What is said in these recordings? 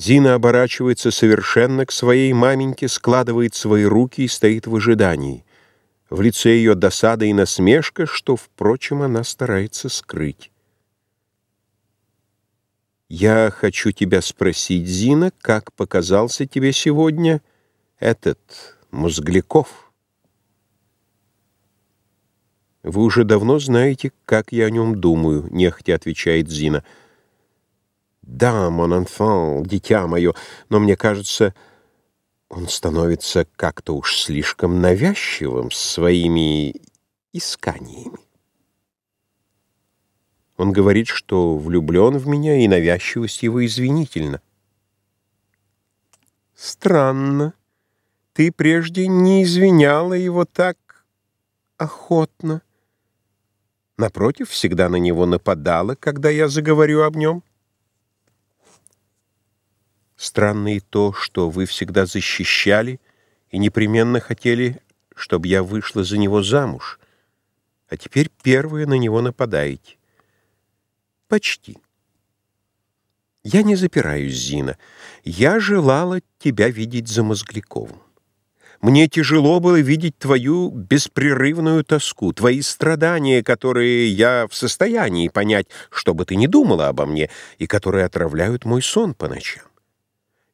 Зина оборачивается совершенно к своей маменьке, складывает свои руки и стоит в ожидании. В лице ее досада и насмешка, что, впрочем, она старается скрыть. «Я хочу тебя спросить, Зина, как показался тебе сегодня этот Мозгляков?» «Вы уже давно знаете, как я о нем думаю», — нехотя отвечает Зина. «Да, мон enfant, дитя мое, но мне кажется, он становится как-то уж слишком навязчивым своими исканиями». Он говорит, что влюблен в меня, и навязчивость его извинительна. «Странно. Ты прежде не извиняла его так охотно. Напротив, всегда на него нападала, когда я заговорю об нем». Странно и то, что вы всегда защищали и непременно хотели, чтобы я вышла за него замуж, а теперь первые на него нападаете. Почти. Я не запираюсь, Зина. Я желала тебя видеть за Мозгляковым. Мне тяжело было видеть твою беспрерывную тоску, твои страдания, которые я в состоянии понять, что бы ты ни думала обо мне, и которые отравляют мой сон по ночам.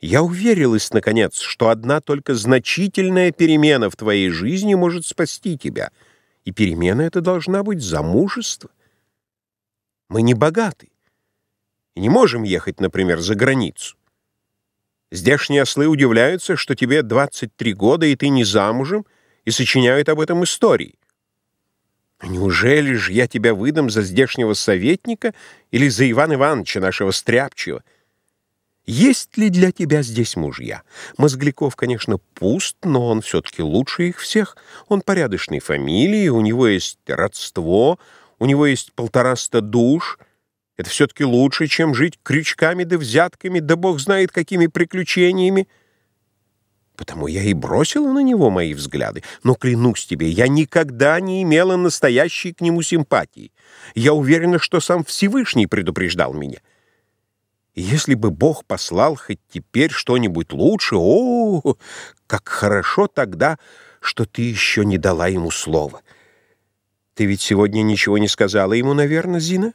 Я уверилась, наконец, что одна только значительная перемена в твоей жизни может спасти тебя, и перемена эта должна быть замужество. Мы не богаты и не можем ехать, например, за границу. Здешние ослы удивляются, что тебе 23 года, и ты не замужем, и сочиняют об этом истории. Неужели же я тебя выдам за здешнего советника или за Ивана Ивановича, нашего стряпчего? Есть ли для тебя здесь мужья? Мозгляков, конечно, пуст, но он все-таки лучше их всех. Он порядочной фамилии, у него есть родство, у него есть полтораста душ. Это все-таки лучше, чем жить крючками да взятками, да бог знает какими приключениями. Потому я и бросила на него мои взгляды. Но клянусь тебе, я никогда не имела настоящей к нему симпатии. Я уверена, что сам Всевышний предупреждал меня. Если бы Бог послал хоть теперь что-нибудь лучше, о, как хорошо тогда, что ты еще не дала ему слова. Ты ведь сегодня ничего не сказала ему, наверное, Зина?